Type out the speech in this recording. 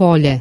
Polha.